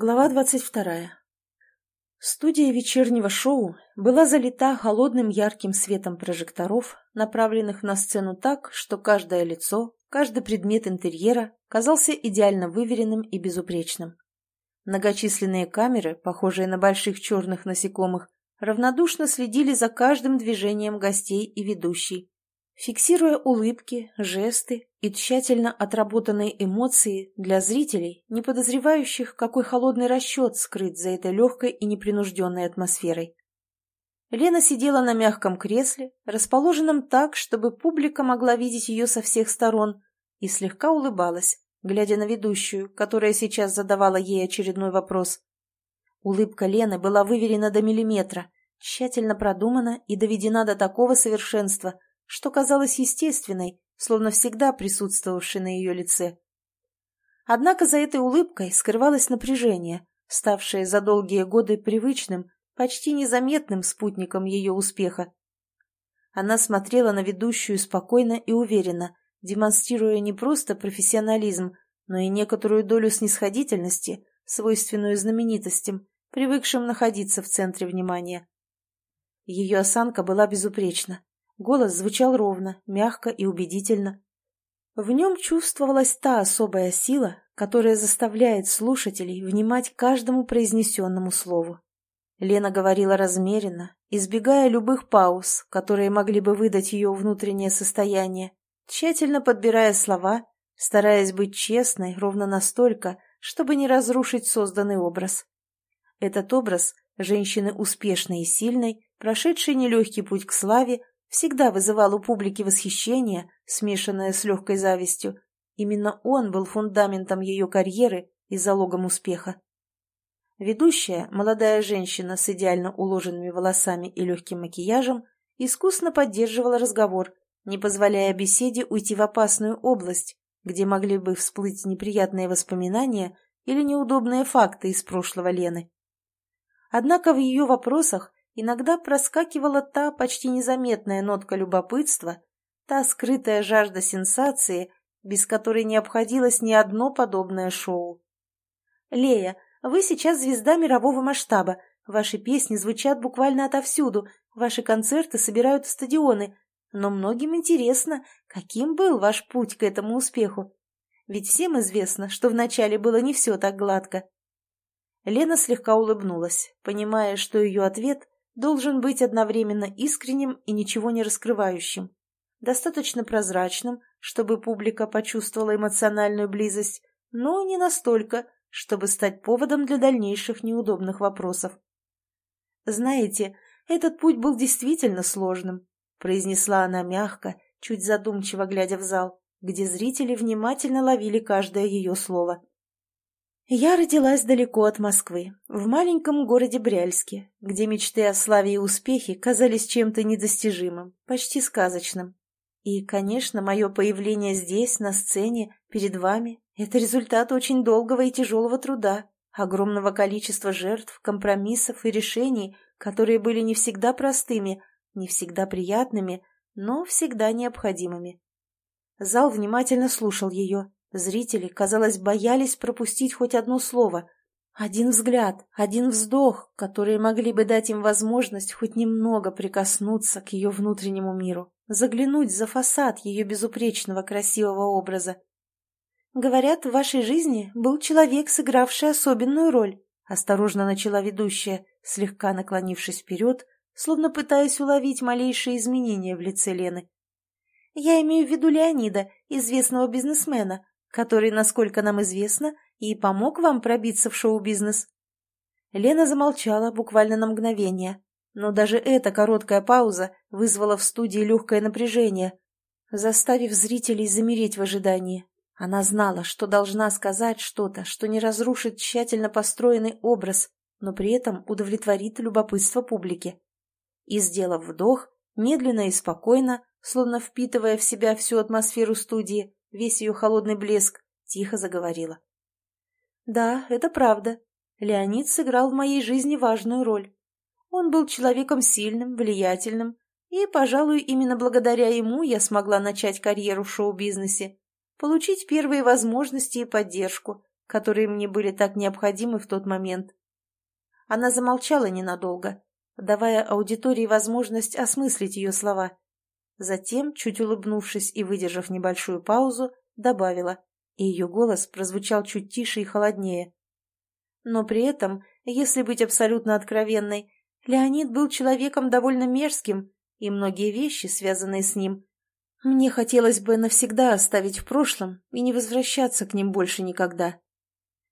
Глава двадцать вторая. Студия вечернего шоу была залита холодным ярким светом прожекторов, направленных на сцену так, что каждое лицо, каждый предмет интерьера казался идеально выверенным и безупречным. Многочисленные камеры, похожие на больших черных насекомых, равнодушно следили за каждым движением гостей и ведущей, фиксируя улыбки, жесты и тщательно отработанные эмоции для зрителей, не подозревающих, какой холодный расчет скрыт за этой легкой и непринужденной атмосферой. Лена сидела на мягком кресле, расположенном так, чтобы публика могла видеть ее со всех сторон, и слегка улыбалась, глядя на ведущую, которая сейчас задавала ей очередной вопрос. Улыбка Лены была выверена до миллиметра, тщательно продумана и доведена до такого совершенства – что казалось естественной, словно всегда присутствовавшей на ее лице. Однако за этой улыбкой скрывалось напряжение, ставшее за долгие годы привычным, почти незаметным спутником ее успеха. Она смотрела на ведущую спокойно и уверенно, демонстрируя не просто профессионализм, но и некоторую долю снисходительности, свойственную знаменитостям, привыкшим находиться в центре внимания. Ее осанка была безупречна, Голос звучал ровно, мягко и убедительно. В нем чувствовалась та особая сила, которая заставляет слушателей внимать каждому произнесенному слову. Лена говорила размеренно, избегая любых пауз, которые могли бы выдать ее внутреннее состояние, тщательно подбирая слова, стараясь быть честной ровно настолько, чтобы не разрушить созданный образ. Этот образ женщины успешной и сильной, прошедшей нелегкий путь к славе, всегда вызывал у публики восхищение, смешанное с легкой завистью. Именно он был фундаментом ее карьеры и залогом успеха. Ведущая, молодая женщина с идеально уложенными волосами и легким макияжем, искусно поддерживала разговор, не позволяя беседе уйти в опасную область, где могли бы всплыть неприятные воспоминания или неудобные факты из прошлого Лены. Однако в ее вопросах иногда проскакивала та почти незаметная нотка любопытства, та скрытая жажда сенсации, без которой не обходилось ни одно подобное шоу. «Лея, вы сейчас звезда мирового масштаба. Ваши песни звучат буквально отовсюду, ваши концерты собирают стадионы. Но многим интересно, каким был ваш путь к этому успеху. Ведь всем известно, что вначале было не все так гладко». Лена слегка улыбнулась, понимая, что ее ответ должен быть одновременно искренним и ничего не раскрывающим, достаточно прозрачным, чтобы публика почувствовала эмоциональную близость, но не настолько, чтобы стать поводом для дальнейших неудобных вопросов. «Знаете, этот путь был действительно сложным», — произнесла она мягко, чуть задумчиво глядя в зал, где зрители внимательно ловили каждое ее слово. Я родилась далеко от Москвы, в маленьком городе Бряльске, где мечты о славе и успехе казались чем-то недостижимым, почти сказочным. И, конечно, мое появление здесь, на сцене, перед вами, это результат очень долгого и тяжелого труда, огромного количества жертв, компромиссов и решений, которые были не всегда простыми, не всегда приятными, но всегда необходимыми. Зал внимательно слушал ее, Зрители, казалось, боялись пропустить хоть одно слово. Один взгляд, один вздох, которые могли бы дать им возможность хоть немного прикоснуться к ее внутреннему миру, заглянуть за фасад ее безупречного красивого образа. «Говорят, в вашей жизни был человек, сыгравший особенную роль», осторожно начала ведущая, слегка наклонившись вперед, словно пытаясь уловить малейшие изменения в лице Лены. «Я имею в виду Леонида, известного бизнесмена, который, насколько нам известно, и помог вам пробиться в шоу-бизнес?» Лена замолчала буквально на мгновение, но даже эта короткая пауза вызвала в студии легкое напряжение, заставив зрителей замереть в ожидании. Она знала, что должна сказать что-то, что не разрушит тщательно построенный образ, но при этом удовлетворит любопытство публики. И, сделав вдох, медленно и спокойно, словно впитывая в себя всю атмосферу студии, весь ее холодный блеск, тихо заговорила. «Да, это правда. Леонид сыграл в моей жизни важную роль. Он был человеком сильным, влиятельным, и, пожалуй, именно благодаря ему я смогла начать карьеру в шоу-бизнесе, получить первые возможности и поддержку, которые мне были так необходимы в тот момент. Она замолчала ненадолго, давая аудитории возможность осмыслить ее слова. Затем, чуть улыбнувшись и выдержав небольшую паузу, добавила, и ее голос прозвучал чуть тише и холоднее. Но при этом, если быть абсолютно откровенной, Леонид был человеком довольно мерзким, и многие вещи, связанные с ним, мне хотелось бы навсегда оставить в прошлом и не возвращаться к ним больше никогда.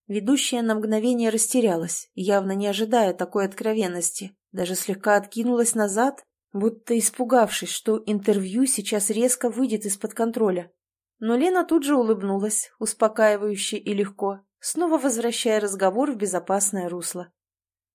Ведущая на мгновение растерялась, явно не ожидая такой откровенности, даже слегка откинулась назад, будто испугавшись, что интервью сейчас резко выйдет из-под контроля. Но Лена тут же улыбнулась, успокаивающе и легко, снова возвращая разговор в безопасное русло.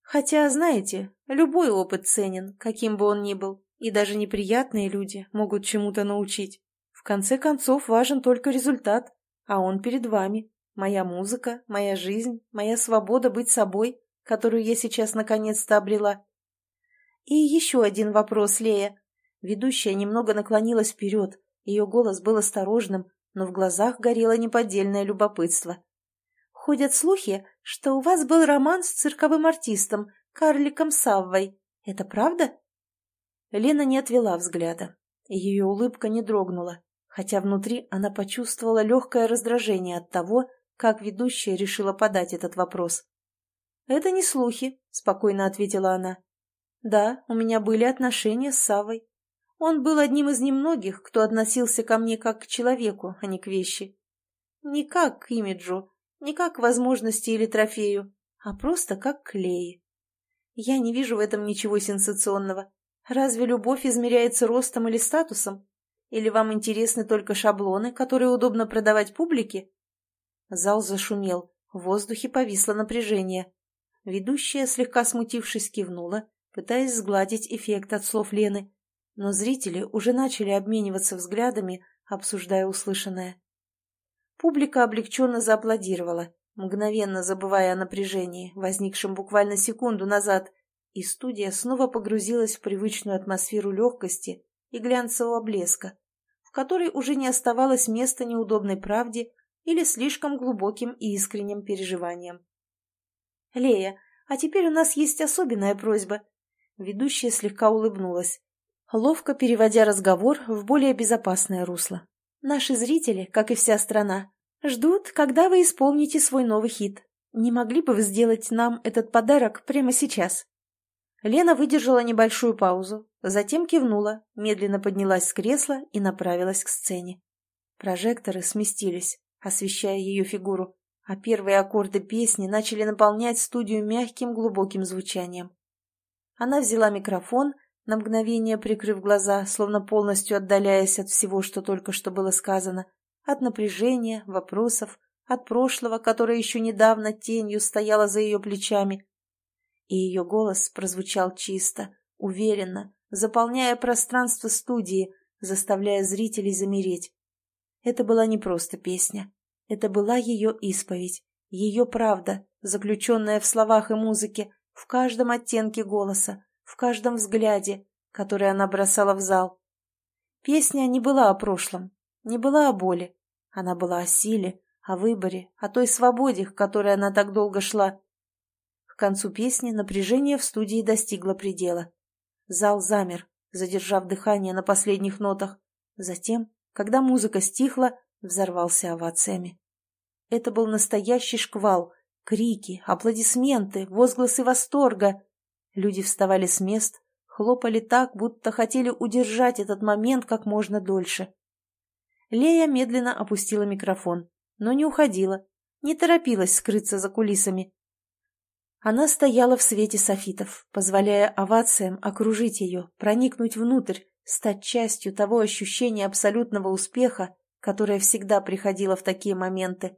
Хотя, знаете, любой опыт ценен, каким бы он ни был, и даже неприятные люди могут чему-то научить. В конце концов, важен только результат, а он перед вами. Моя музыка, моя жизнь, моя свобода быть собой, которую я сейчас наконец-то обрела. И еще один вопрос, Лея. Ведущая немного наклонилась вперед, ее голос был осторожным, но в глазах горело неподдельное любопытство. Ходят слухи, что у вас был роман с цирковым артистом, карликом Саввой. Это правда? Лена не отвела взгляда. Ее улыбка не дрогнула, хотя внутри она почувствовала легкое раздражение от того, как ведущая решила подать этот вопрос. «Это не слухи», — спокойно ответила она. «Да, у меня были отношения с Савой. Он был одним из немногих, кто относился ко мне как к человеку, а не к вещи. Не как к имиджу, не как к возможности или трофею, а просто как к Лее. Я не вижу в этом ничего сенсационного. Разве любовь измеряется ростом или статусом? Или вам интересны только шаблоны, которые удобно продавать публике? Зал зашумел, в воздухе повисло напряжение. Ведущая, слегка смутившись, кивнула, пытаясь сгладить эффект от слов Лены, но зрители уже начали обмениваться взглядами, обсуждая услышанное. Публика облегченно зааплодировала, мгновенно забывая о напряжении, возникшем буквально секунду назад, и студия снова погрузилась в привычную атмосферу легкости и глянцевого блеска, в которой уже не оставалось места неудобной правде или слишком глубоким и искренним переживаниям. «Лея, а теперь у нас есть особенная просьба». Ведущая слегка улыбнулась, ловко переводя разговор в более безопасное русло. Наши зрители, как и вся страна, ждут, когда вы исполните свой новый хит. Не могли бы вы сделать нам этот подарок прямо сейчас? Лена выдержала небольшую паузу, затем кивнула, медленно поднялась с кресла и направилась к сцене. Прожекторы сместились, освещая ее фигуру, а первые аккорды песни начали наполнять студию мягким глубоким звучанием. Она взяла микрофон на мгновение прикрыв глаза, словно полностью отдаляясь от всего, что только что было сказано, от напряжения, вопросов, от прошлого, которое еще недавно тенью стояло за ее плечами. И ее голос прозвучал чисто, уверенно, заполняя пространство студии, заставляя зрителей замереть. Это была не просто песня. Это была ее исповедь, ее правда, заключенная в словах и музыке, в каждом оттенке голоса, в каждом взгляде, который она бросала в зал. Песня не была о прошлом, не была о боли. Она была о силе, о выборе, о той свободе, к которой она так долго шла. К концу песни напряжение в студии достигло предела. Зал замер, задержав дыхание на последних нотах. Затем, когда музыка стихла, взорвался овациями. Это был настоящий шквал, крики, аплодисменты, возгласы восторга. Люди вставали с мест, хлопали так, будто хотели удержать этот момент как можно дольше. Лея медленно опустила микрофон, но не уходила, не торопилась скрыться за кулисами. Она стояла в свете софитов, позволяя овациям окружить ее, проникнуть внутрь, стать частью того ощущения абсолютного успеха, которое всегда приходило в такие моменты.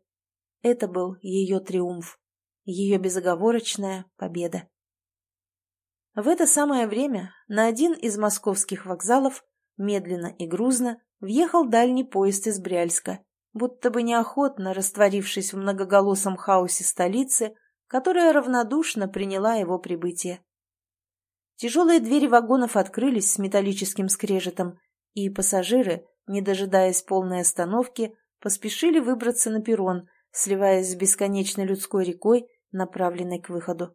Это был ее триумф, ее безоговорочная победа. В это самое время на один из московских вокзалов медленно и грузно въехал дальний поезд из Бряльска, будто бы неохотно растворившись в многоголосом хаосе столицы, которая равнодушно приняла его прибытие. Тяжелые двери вагонов открылись с металлическим скрежетом, и пассажиры, не дожидаясь полной остановки, поспешили выбраться на перрон, сливаясь с бесконечной людской рекой, направленной к выходу.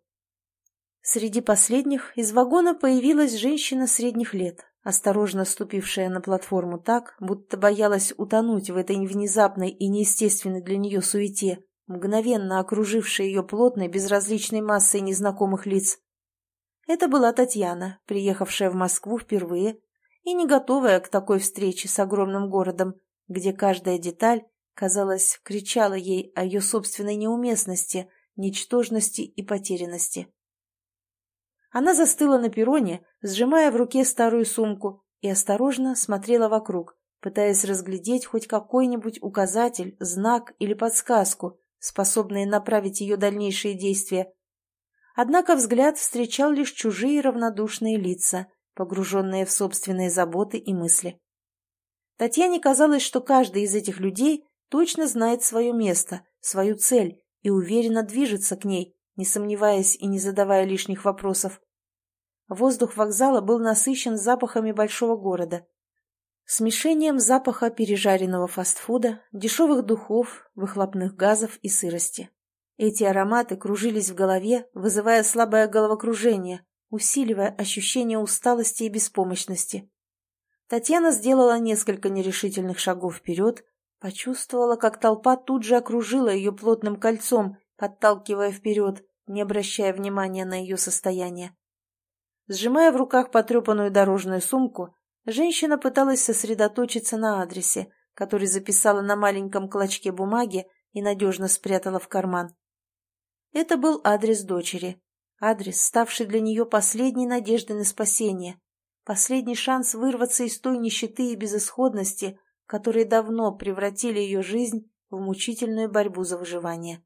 Среди последних из вагона появилась женщина средних лет, осторожно ступившая на платформу так, будто боялась утонуть в этой внезапной и неестественной для нее суете, мгновенно окружившей ее плотной безразличной массой незнакомых лиц. Это была Татьяна, приехавшая в Москву впервые и не готовая к такой встрече с огромным городом, где каждая деталь, казалось, кричала ей о ее собственной неуместности, ничтожности и потерянности. Она застыла на перроне, сжимая в руке старую сумку, и осторожно смотрела вокруг, пытаясь разглядеть хоть какой-нибудь указатель, знак или подсказку, способные направить ее дальнейшие действия. Однако взгляд встречал лишь чужие равнодушные лица, погруженные в собственные заботы и мысли. Татьяне казалось, что каждый из этих людей точно знает свое место, свою цель и уверенно движется к ней, не сомневаясь и не задавая лишних вопросов. Воздух вокзала был насыщен запахами большого города. Смешением запаха пережаренного фастфуда, дешевых духов, выхлопных газов и сырости. Эти ароматы кружились в голове, вызывая слабое головокружение, усиливая ощущение усталости и беспомощности. Татьяна сделала несколько нерешительных шагов вперед, почувствовала, как толпа тут же окружила ее плотным кольцом, подталкивая вперед, не обращая внимания на ее состояние. Сжимая в руках потрепанную дорожную сумку, женщина пыталась сосредоточиться на адресе, который записала на маленьком клочке бумаги и надежно спрятала в карман. Это был адрес дочери. Адрес, ставший для нее последней надеждой на спасение. Последний шанс вырваться из той нищеты и безысходности, которые давно превратили ее жизнь в мучительную борьбу за выживание.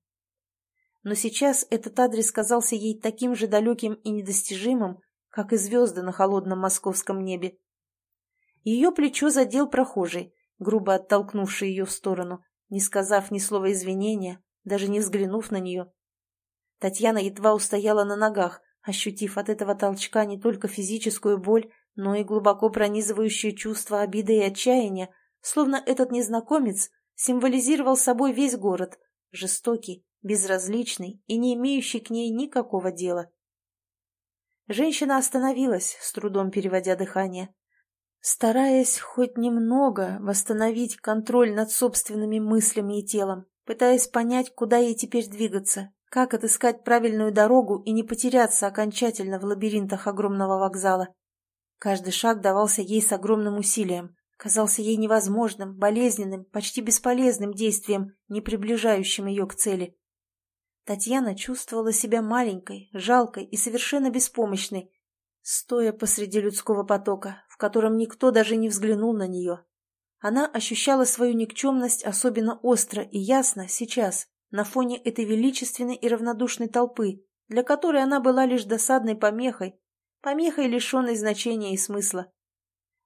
Но сейчас этот адрес казался ей таким же далеким и недостижимым, как и звезды на холодном московском небе. Ее плечо задел прохожий, грубо оттолкнувший ее в сторону, не сказав ни слова извинения, даже не взглянув на нее. Татьяна едва устояла на ногах, ощутив от этого толчка не только физическую боль, но и глубоко пронизывающее чувство обиды и отчаяния, словно этот незнакомец символизировал собой весь город, жестокий, безразличный и не имеющий к ней никакого дела. Женщина остановилась, с трудом переводя дыхание. Стараясь хоть немного восстановить контроль над собственными мыслями и телом, пытаясь понять, куда ей теперь двигаться, как отыскать правильную дорогу и не потеряться окончательно в лабиринтах огромного вокзала? Каждый шаг давался ей с огромным усилием, казался ей невозможным, болезненным, почти бесполезным действием, не приближающим ее к цели. Татьяна чувствовала себя маленькой, жалкой и совершенно беспомощной, стоя посреди людского потока, в котором никто даже не взглянул на нее. Она ощущала свою никчемность особенно остро и ясно сейчас, на фоне этой величественной и равнодушной толпы, для которой она была лишь досадной помехой, помехой, лишенной значения и смысла.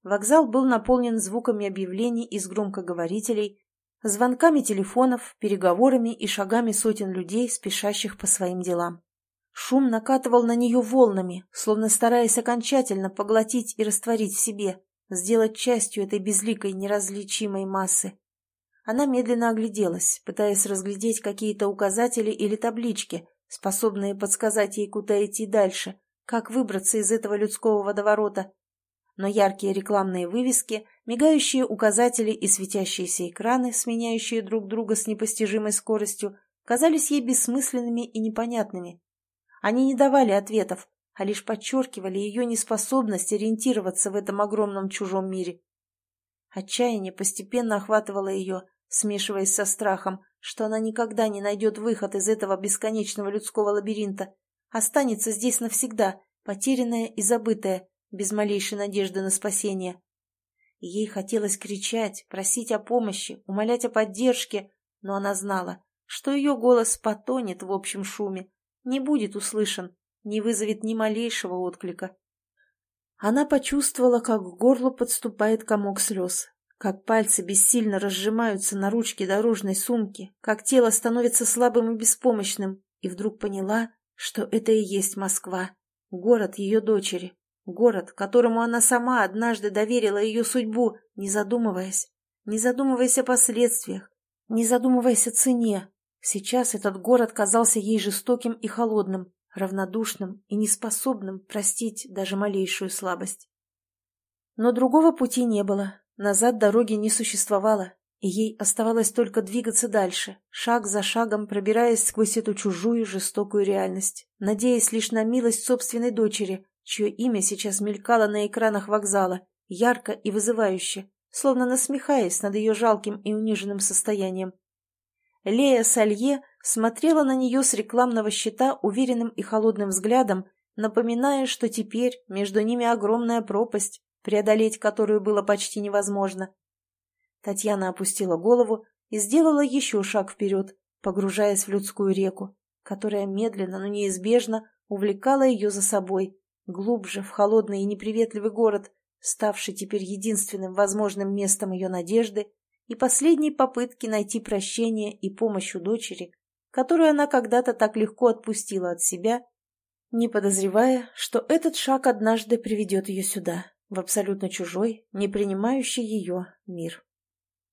Вокзал был наполнен звуками объявлений из громкоговорителей, звонками телефонов, переговорами и шагами сотен людей, спешащих по своим делам. Шум накатывал на нее волнами, словно стараясь окончательно поглотить и растворить в себе, сделать частью этой безликой неразличимой массы. Она медленно огляделась, пытаясь разглядеть какие-то указатели или таблички, способные подсказать ей, куда идти дальше, как выбраться из этого людского водоворота. Но яркие рекламные вывески, мигающие указатели и светящиеся экраны, сменяющие друг друга с непостижимой скоростью, казались ей бессмысленными и непонятными. Они не давали ответов, а лишь подчеркивали ее неспособность ориентироваться в этом огромном чужом мире. Отчаяние постепенно охватывало ее, смешиваясь со страхом, что она никогда не найдет выход из этого бесконечного людского лабиринта, останется здесь навсегда, потерянная и забытая, без малейшей надежды на спасение. Ей хотелось кричать, просить о помощи, умолять о поддержке, но она знала, что ее голос потонет в общем шуме, не будет услышан, не вызовет ни малейшего отклика. Она почувствовала, как к горлу подступает комок слез, как пальцы бессильно разжимаются на ручке дорожной сумки, как тело становится слабым и беспомощным, и вдруг поняла, что это и есть Москва, город ее дочери, город, которому она сама однажды доверила ее судьбу, не задумываясь, не задумываясь о последствиях, не задумываясь о цене, Сейчас этот город казался ей жестоким и холодным, равнодушным и неспособным простить даже малейшую слабость. Но другого пути не было, назад дороги не существовало, и ей оставалось только двигаться дальше, шаг за шагом пробираясь сквозь эту чужую жестокую реальность, надеясь лишь на милость собственной дочери, чье имя сейчас мелькало на экранах вокзала, ярко и вызывающе, словно насмехаясь над ее жалким и униженным состоянием. Лея Салье смотрела на нее с рекламного щита уверенным и холодным взглядом, напоминая, что теперь между ними огромная пропасть, преодолеть которую было почти невозможно. Татьяна опустила голову и сделала еще шаг вперед, погружаясь в людскую реку, которая медленно, но неизбежно увлекала ее за собой, глубже в холодный и неприветливый город, ставший теперь единственным возможным местом ее надежды и последней попытки найти прощение и помощь у дочери, которую она когда-то так легко отпустила от себя, не подозревая, что этот шаг однажды приведет ее сюда, в абсолютно чужой, не принимающий ее мир.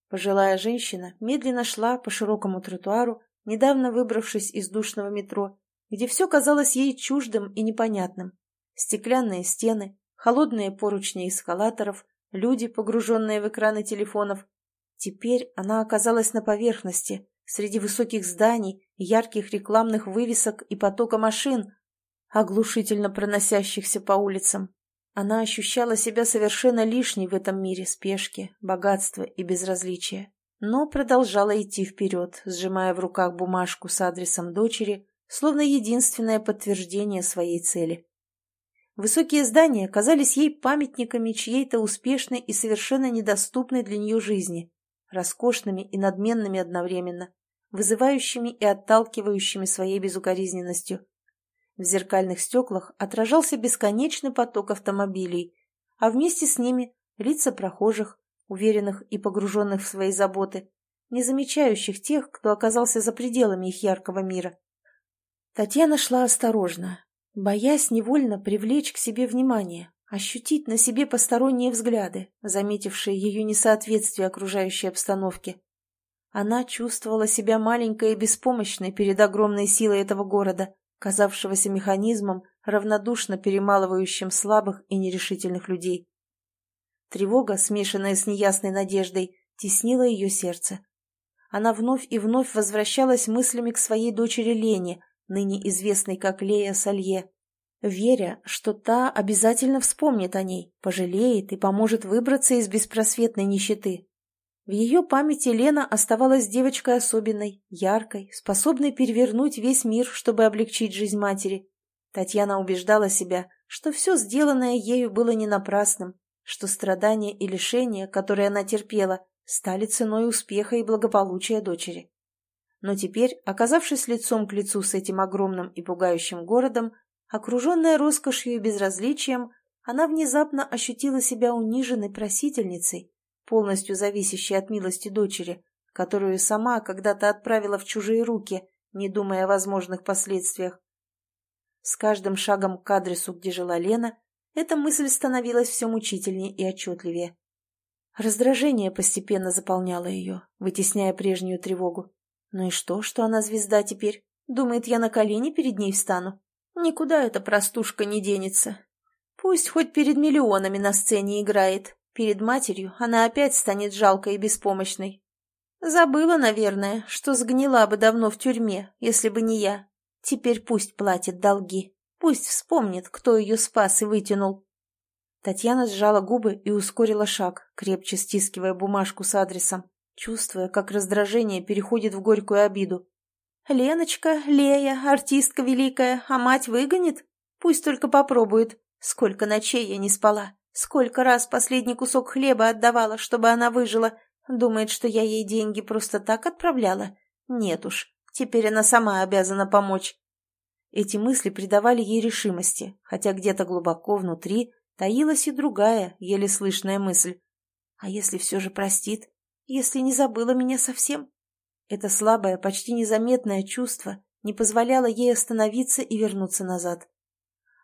Пожилая женщина медленно шла по широкому тротуару, недавно выбравшись из душного метро, где все казалось ей чуждым и непонятным. Стеклянные стены, холодные поручни эскалаторов, люди, погруженные в экраны телефонов, Теперь она оказалась на поверхности, среди высоких зданий, ярких рекламных вывесок и потока машин, оглушительно проносящихся по улицам. Она ощущала себя совершенно лишней в этом мире спешки, богатства и безразличия, но продолжала идти вперед, сжимая в руках бумажку с адресом дочери, словно единственное подтверждение своей цели. Высокие здания казались ей памятниками чьей-то успешной и совершенно недоступной для нее жизни роскошными и надменными одновременно, вызывающими и отталкивающими своей безукоризненностью. В зеркальных стеклах отражался бесконечный поток автомобилей, а вместе с ними лица прохожих, уверенных и погруженных в свои заботы, не замечающих тех, кто оказался за пределами их яркого мира. Татьяна шла осторожно, боясь невольно привлечь к себе внимание, ощутить на себе посторонние взгляды, заметившие ее несоответствие окружающей обстановке. Она чувствовала себя маленькой и беспомощной перед огромной силой этого города, казавшегося механизмом, равнодушно перемалывающим слабых и нерешительных людей. Тревога, смешанная с неясной надеждой, теснила ее сердце. Она вновь и вновь возвращалась мыслями к своей дочери Лене, ныне известной как Лея Салье, веря, что та обязательно вспомнит о ней, пожалеет и поможет выбраться из беспросветной нищеты. В ее памяти Лена оставалась девочкой особенной, яркой, способной перевернуть весь мир, чтобы облегчить жизнь матери. Татьяна убеждала себя, что все сделанное ею было не напрасным, что страдания и лишения, которые она терпела, стали ценой успеха и благополучия дочери. Но теперь, оказавшись лицом к лицу с этим огромным и пугающим городом, Окруженная роскошью и безразличием, она внезапно ощутила себя униженной просительницей, полностью зависящей от милости дочери, которую сама когда-то отправила в чужие руки, не думая о возможных последствиях. С каждым шагом к адресу, где жила Лена, эта мысль становилась все мучительнее и отчетливее. Раздражение постепенно заполняло ее, вытесняя прежнюю тревогу. Ну и что, что она звезда теперь? Думает, я на колени перед ней встану? Никуда эта простушка не денется. Пусть хоть перед миллионами на сцене играет. Перед матерью она опять станет жалкой и беспомощной. Забыла, наверное, что сгнила бы давно в тюрьме, если бы не я. Теперь пусть платит долги. Пусть вспомнит, кто ее спас и вытянул. Татьяна сжала губы и ускорила шаг, крепче стискивая бумажку с адресом, чувствуя, как раздражение переходит в горькую обиду. Леночка, Лея, артистка великая, а мать выгонит? Пусть только попробует. Сколько ночей я не спала. Сколько раз последний кусок хлеба отдавала, чтобы она выжила. Думает, что я ей деньги просто так отправляла? Нет уж, теперь она сама обязана помочь. Эти мысли придавали ей решимости, хотя где-то глубоко внутри таилась и другая, еле слышная мысль. А если все же простит? Если не забыла меня совсем? Это слабое, почти незаметное чувство не позволяло ей остановиться и вернуться назад.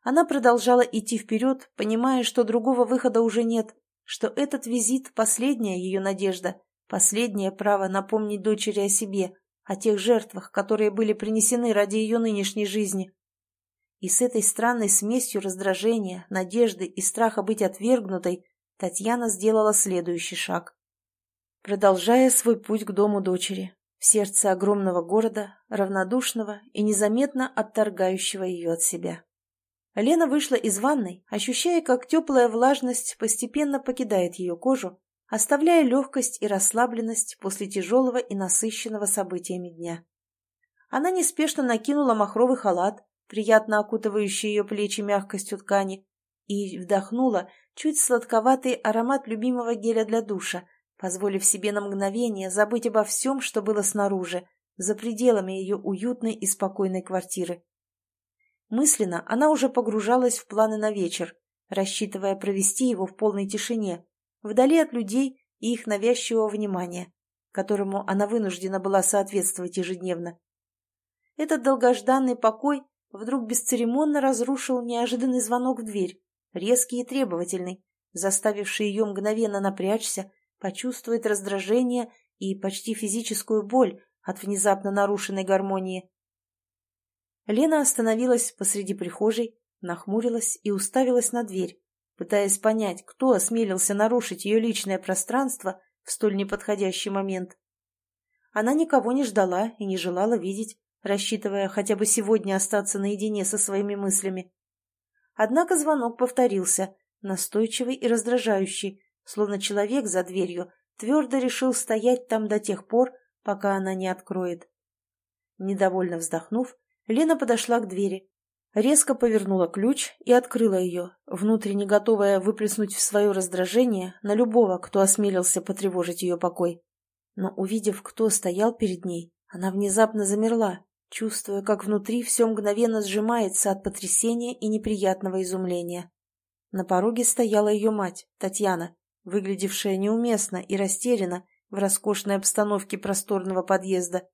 Она продолжала идти вперед, понимая, что другого выхода уже нет, что этот визит – последняя ее надежда, последнее право напомнить дочери о себе, о тех жертвах, которые были принесены ради ее нынешней жизни. И с этой странной смесью раздражения, надежды и страха быть отвергнутой Татьяна сделала следующий шаг. Продолжая свой путь к дому дочери, в сердце огромного города, равнодушного и незаметно отторгающего ее от себя. Лена вышла из ванной, ощущая, как теплая влажность постепенно покидает ее кожу, оставляя легкость и расслабленность после тяжелого и насыщенного событиями дня. Она неспешно накинула махровый халат, приятно окутывающий ее плечи мягкостью ткани, и вдохнула чуть сладковатый аромат любимого геля для душа, позволив себе на мгновение забыть обо всем, что было снаружи, за пределами ее уютной и спокойной квартиры. Мысленно она уже погружалась в планы на вечер, рассчитывая провести его в полной тишине, вдали от людей и их навязчивого внимания, которому она вынуждена была соответствовать ежедневно. Этот долгожданный покой вдруг бесцеремонно разрушил неожиданный звонок в дверь, резкий и требовательный, заставивший ее мгновенно напрячься, почувствовать раздражение и почти физическую боль от внезапно нарушенной гармонии. Лена остановилась посреди прихожей, нахмурилась и уставилась на дверь, пытаясь понять, кто осмелился нарушить ее личное пространство в столь неподходящий момент. Она никого не ждала и не желала видеть, рассчитывая хотя бы сегодня остаться наедине со своими мыслями. Однако звонок повторился, настойчивый и раздражающий, словно человек за дверью твердо решил стоять там до тех пор, пока она не откроет. Недовольно вздохнув, Лена подошла к двери, резко повернула ключ и открыла ее, внутренне готовая выплеснуть в свое раздражение на любого, кто осмелился потревожить ее покой. Но увидев, кто стоял перед ней, она внезапно замерла, чувствуя, как внутри все мгновенно сжимается от потрясения и неприятного изумления. На пороге стояла ее мать, Татьяна, выглядевшая неуместно и растерянно в роскошной обстановке просторного подъезда.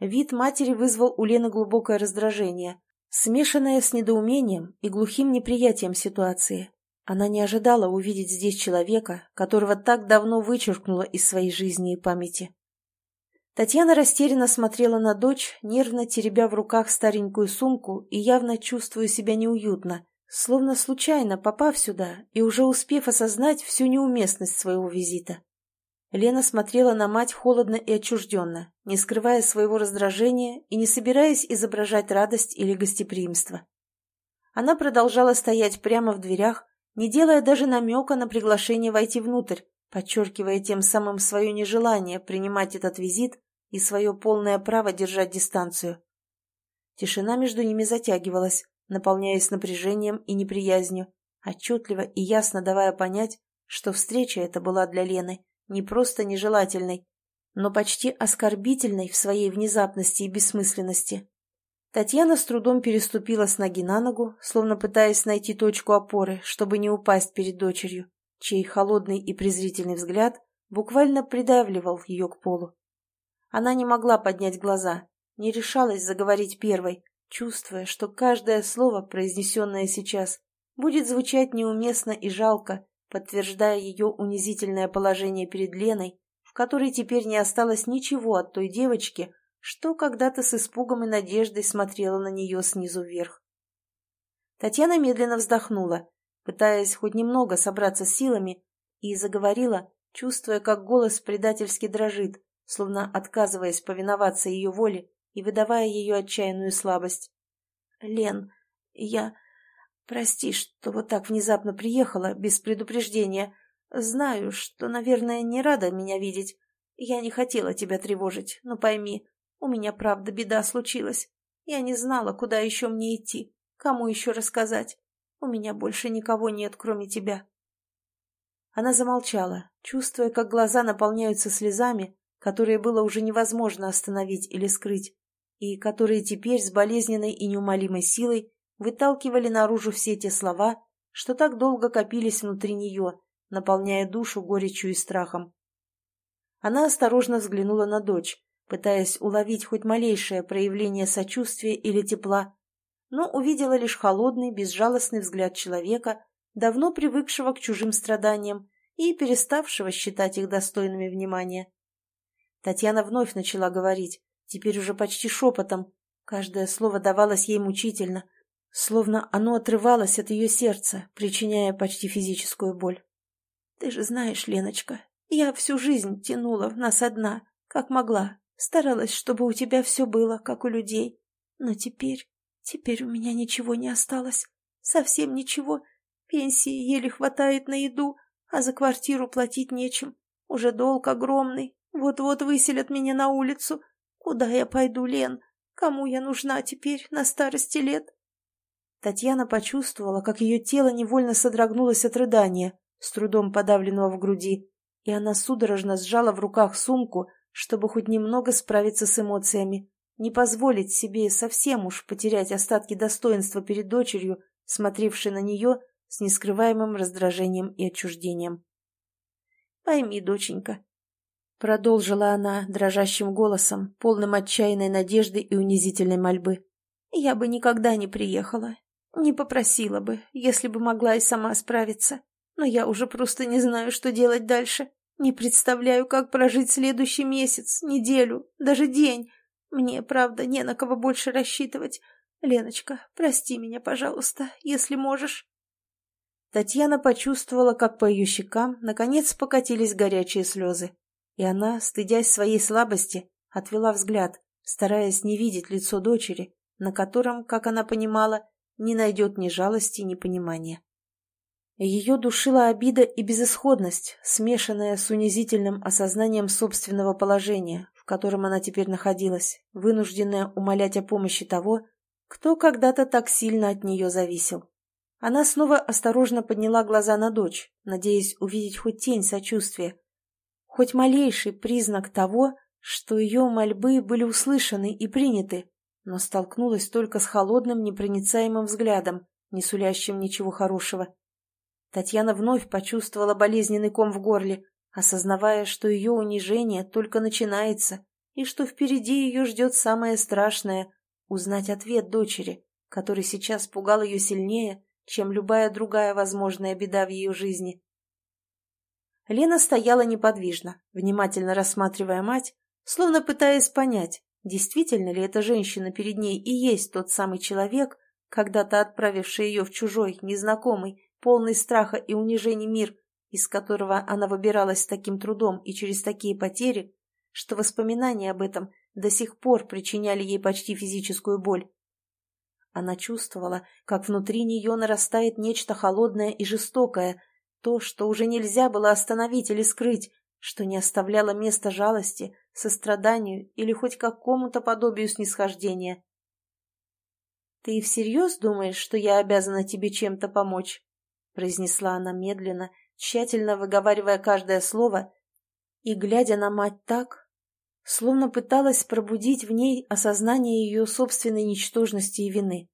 Вид матери вызвал у Лены глубокое раздражение, смешанное с недоумением и глухим неприятием ситуации. Она не ожидала увидеть здесь человека, которого так давно вычеркнула из своей жизни и памяти. Татьяна растерянно смотрела на дочь, нервно теребя в руках старенькую сумку и явно чувствуя себя неуютно, словно случайно попав сюда и уже успев осознать всю неуместность своего визита. Лена смотрела на мать холодно и отчужденно, не скрывая своего раздражения и не собираясь изображать радость или гостеприимство. Она продолжала стоять прямо в дверях, не делая даже намека на приглашение войти внутрь, подчеркивая тем самым свое нежелание принимать этот визит и свое полное право держать дистанцию. Тишина между ними затягивалась, наполняясь напряжением и неприязнью, отчетливо и ясно давая понять, что встреча эта была для Лены не просто нежелательной, но почти оскорбительной в своей внезапности и бессмысленности. Татьяна с трудом переступила с ноги на ногу, словно пытаясь найти точку опоры, чтобы не упасть перед дочерью, чей холодный и презрительный взгляд буквально придавливал ее к полу. Она не могла поднять глаза, не решалась заговорить первой, чувствуя, что каждое слово, произнесенное сейчас, будет звучать неуместно и жалко, подтверждая ее унизительное положение перед Леной, в которой теперь не осталось ничего от той девочки, что когда-то с испугом и надеждой смотрела на нее снизу вверх. Татьяна медленно вздохнула, пытаясь хоть немного собраться силами, и заговорила, чувствуя, как голос предательски дрожит, словно отказываясь повиноваться ее воле и выдавая ее отчаянную слабость. «Лен, я... Прости, что вот так внезапно приехала, без предупреждения. Знаю, что, наверное, не рада меня видеть. Я не хотела тебя тревожить, но пойми, у меня правда беда случилась. Я не знала, куда еще мне идти, кому еще рассказать. У меня больше никого нет, кроме тебя». Она замолчала, чувствуя, как глаза наполняются слезами, которые было уже невозможно остановить или скрыть, и которые теперь с болезненной и неумолимой силой выталкивали наружу все те слова, что так долго копились внутри нее, наполняя душу горечью и страхом. Она осторожно взглянула на дочь, пытаясь уловить хоть малейшее проявление сочувствия или тепла, но увидела лишь холодный, безжалостный взгляд человека, давно привыкшего к чужим страданиям и переставшего считать их достойными внимания. Татьяна вновь начала говорить, теперь уже почти шепотом. Каждое слово давалось ей мучительно, словно оно отрывалось от ее сердца, причиняя почти физическую боль. «Ты же знаешь, Леночка, я всю жизнь тянула нас одна, как могла, старалась, чтобы у тебя все было, как у людей. Но теперь, теперь у меня ничего не осталось, совсем ничего. Пенсии еле хватает на еду, а за квартиру платить нечем. Уже долг огромный, вот-вот выселят меня на улицу. Куда я пойду, Лен? Кому я нужна теперь на старости лет?» Татьяна почувствовала, как ее тело невольно содрогнулось от рыдания, с трудом подавленного в груди, и она судорожно сжала в руках сумку, чтобы хоть немного справиться с эмоциями, не позволить себе совсем уж потерять остатки достоинства перед дочерью, смотревшей на нее с нескрываемым раздражением и отчуждением. «Пойми, доченька», — продолжила она дрожащим голосом, полным отчаянной надежды и унизительной мольбы, — «я бы никогда не приехала, не попросила бы, если бы могла и сама справиться, но я уже просто не знаю, что делать дальше, не представляю, как прожить следующий месяц, неделю, даже день. Мне, правда, не на кого больше рассчитывать. Леночка, прости меня, пожалуйста, если можешь. Татьяна почувствовала, как по ее щекам наконец покатились горячие слезы. И она, стыдясь своей слабости, отвела взгляд, стараясь не видеть лицо дочери, на котором, как она понимала, не найдет ни жалости, ни понимания. Ее душила обида и безысходность, смешанная с унизительным осознанием собственного положения, в котором она теперь находилась, вынужденная умолять о помощи того, кто когда-то так сильно от нее зависел. Она снова осторожно подняла глаза на дочь, надеясь увидеть хоть тень сочувствия, хоть малейший признак того, что ее мольбы были услышаны и приняты, но столкнулась только с холодным непроницаемым взглядом, не сулящим ничего хорошего. Татьяна вновь почувствовала болезненный ком в горле, осознавая, что ее унижение только начинается и что впереди ее ждет самое страшное — узнать ответ дочери, который сейчас пугал ее сильнее, чем любая другая возможная беда в ее жизни. Лена стояла неподвижно, внимательно рассматривая мать, словно пытаясь понять, действительно ли эта женщина перед ней и есть тот самый человек, когда-то отправивший ее в чужой, незнакомый, полный страха и унижений мир, из которого она выбиралась с таким трудом и через такие потери, что воспоминания об этом до сих пор причиняли ей почти физическую боль. Она чувствовала, как внутри нее нарастает нечто холодное и жестокое, то, что уже нельзя было остановить или скрыть, что не оставляло места жалости, состраданию или хоть какому-то подобию снисхождения. «Ты всерьез думаешь, что я обязана тебе чем-то помочь?» произнесла она медленно, тщательно выговаривая каждое слово и глядя на мать так, словно пыталась пробудить в ней осознание ее собственной ничтожности и вины.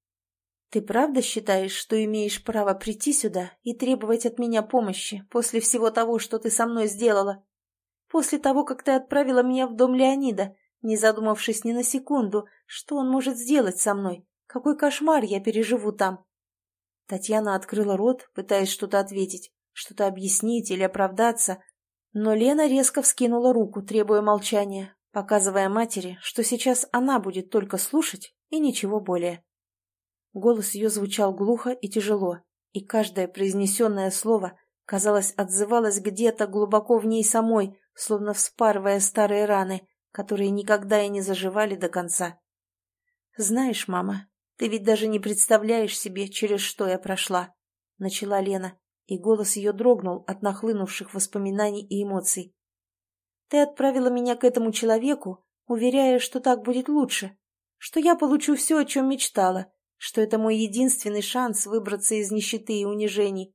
«Ты правда считаешь, что имеешь право прийти сюда и требовать от меня помощи после всего того, что ты со мной сделала? После того, как ты отправила меня в дом Леонида, не задумавшись ни на секунду, что он может сделать со мной, какой кошмар я переживу там?» Татьяна открыла рот, пытаясь что-то ответить, что-то объяснить или оправдаться, но Лена резко вскинула руку, требуя молчания, показывая матери, что сейчас она будет только слушать и ничего более. Голос ее звучал глухо и тяжело, и каждое произнесенное слово, казалось, отзывалось где-то глубоко в ней самой, словно вспарывая старые раны, которые никогда и не заживали до конца. «Знаешь, мама, ты ведь даже не представляешь себе, через что я прошла», — начала Лена, и голос ее дрогнул от нахлынувших воспоминаний и эмоций. «Ты отправила меня к этому человеку, уверяя, что так будет лучше, что я получу все, о чем мечтала, что это мой единственный шанс выбраться из нищеты и унижений.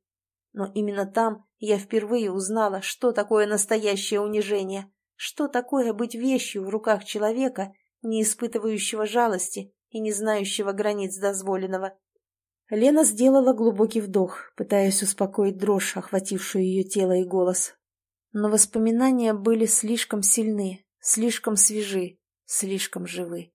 Но именно там я впервые узнала, что такое настоящее унижение, что такое быть вещью в руках человека, не испытывающего жалости и не знающего границ дозволенного. Лена сделала глубокий вдох, пытаясь успокоить дрожь, охватившую ее тело и голос. Но воспоминания были слишком сильны, слишком свежи, слишком живы.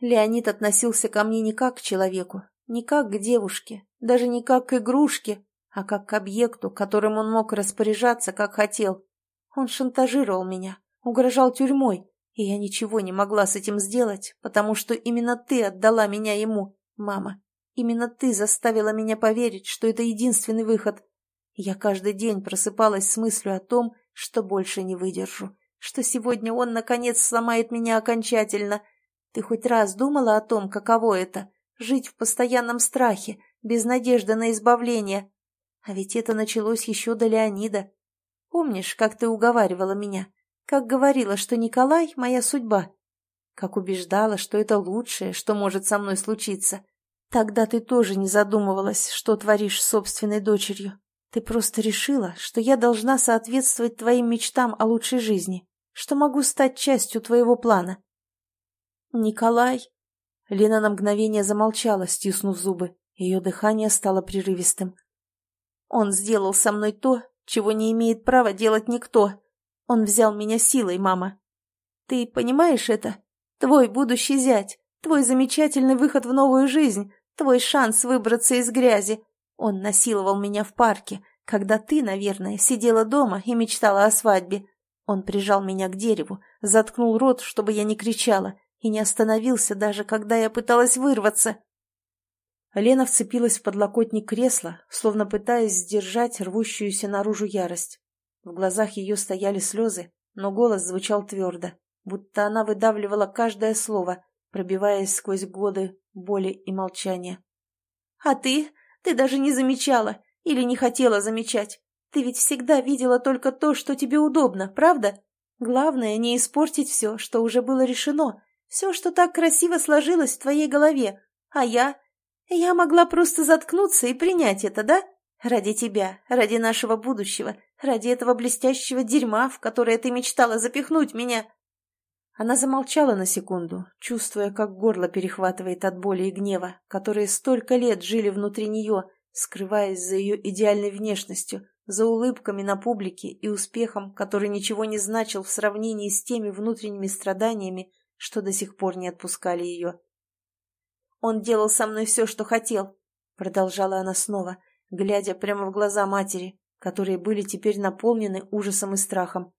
Леонид относился ко мне не как к человеку, не как к девушке, даже не как к игрушке, а как к объекту, которым он мог распоряжаться, как хотел. Он шантажировал меня, угрожал тюрьмой, И я ничего не могла с этим сделать, потому что именно ты отдала меня ему, мама. Именно ты заставила меня поверить, что это единственный выход. Я каждый день просыпалась с мыслью о том, что больше не выдержу, что сегодня он, наконец, сломает меня окончательно. Ты хоть раз думала о том, каково это — жить в постоянном страхе, без надежды на избавление? А ведь это началось еще до Леонида. Помнишь, как ты уговаривала меня? Как говорила, что Николай — моя судьба? Как убеждала, что это лучшее, что может со мной случиться? Тогда ты тоже не задумывалась, что творишь с собственной дочерью. Ты просто решила, что я должна соответствовать твоим мечтам о лучшей жизни, что могу стать частью твоего плана. Николай... Лена на мгновение замолчала, стиснув зубы. Ее дыхание стало прерывистым. Он сделал со мной то, чего не имеет права делать никто. Он взял меня силой, мама. Ты понимаешь это? Твой будущий зять, твой замечательный выход в новую жизнь, твой шанс выбраться из грязи. Он насиловал меня в парке, когда ты, наверное, сидела дома и мечтала о свадьбе. Он прижал меня к дереву, заткнул рот, чтобы я не кричала, и не остановился даже, когда я пыталась вырваться. Лена вцепилась в подлокотник кресла, словно пытаясь сдержать рвущуюся наружу ярость. В глазах ее стояли слезы, но голос звучал твердо, будто она выдавливала каждое слово, пробиваясь сквозь годы боли и молчания. «А ты? Ты даже не замечала или не хотела замечать. Ты ведь всегда видела только то, что тебе удобно, правда? Главное, не испортить все, что уже было решено, все, что так красиво сложилось в твоей голове. А я? Я могла просто заткнуться и принять это, да? Ради тебя, ради нашего будущего, ради этого блестящего дерьма, в которое ты мечтала запихнуть меня. Она замолчала на секунду, чувствуя, как горло перехватывает от боли и гнева, которые столько лет жили внутри нее, скрываясь за ее идеальной внешностью, за улыбками на публике и успехом, который ничего не значил в сравнении с теми внутренними страданиями, что до сих пор не отпускали ее. «Он делал со мной все, что хотел», — продолжала она снова, глядя прямо в глаза матери, которые были теперь наполнены ужасом и страхом.